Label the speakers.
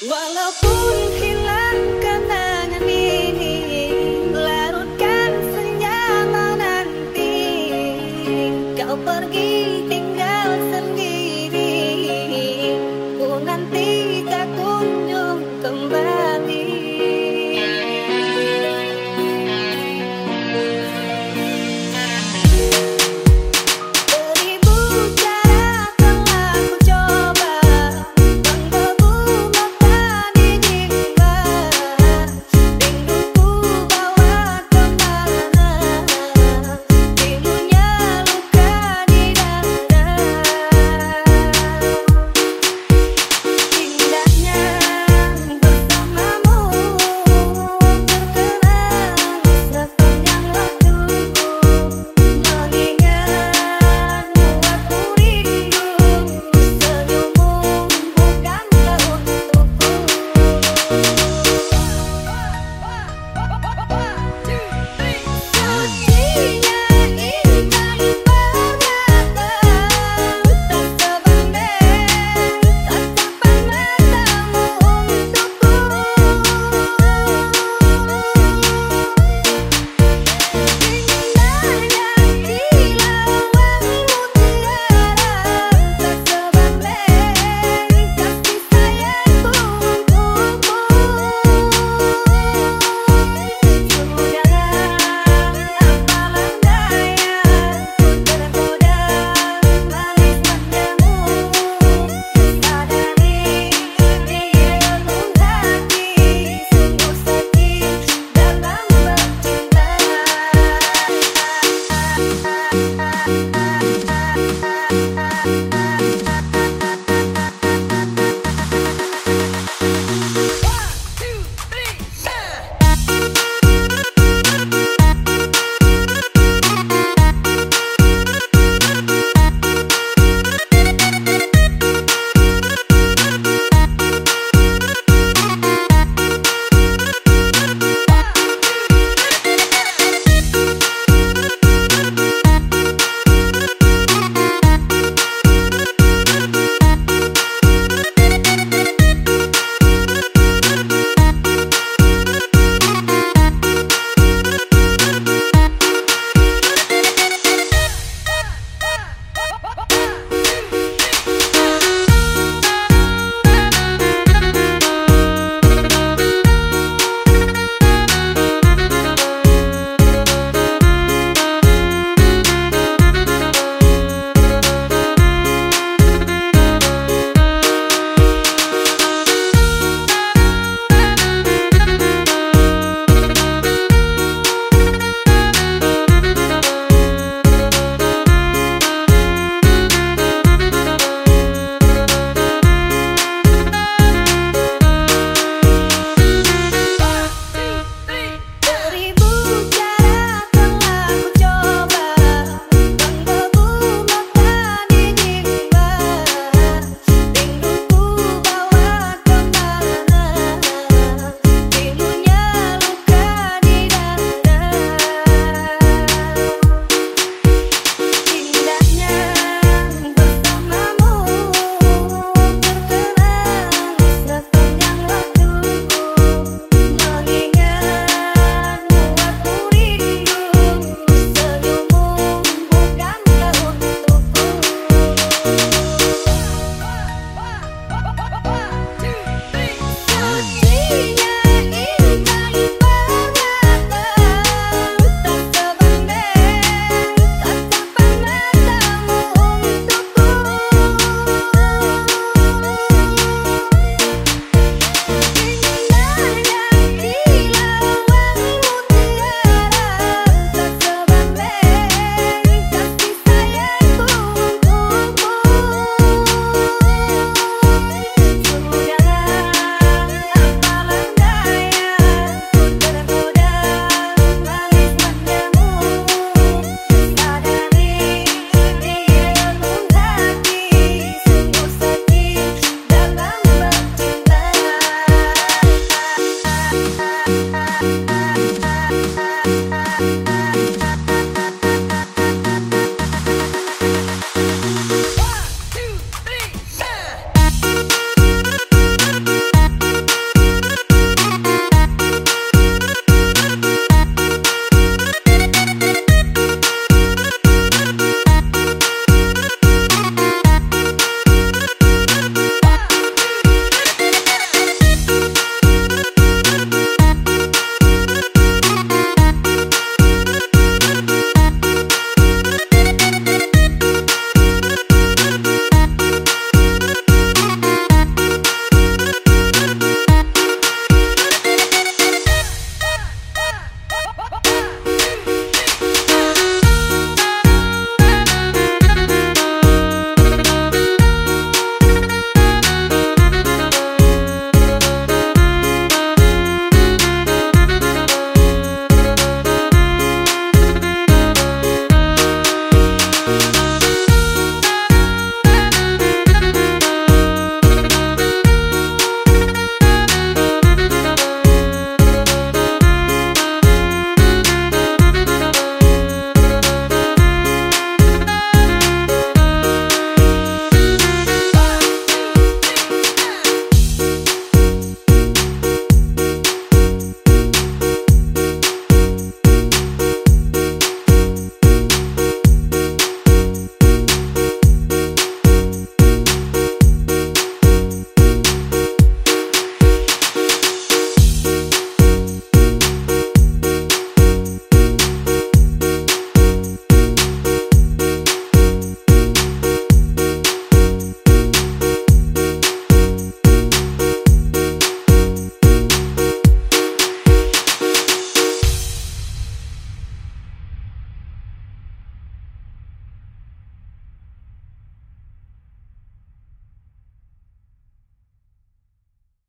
Speaker 1: Walaupun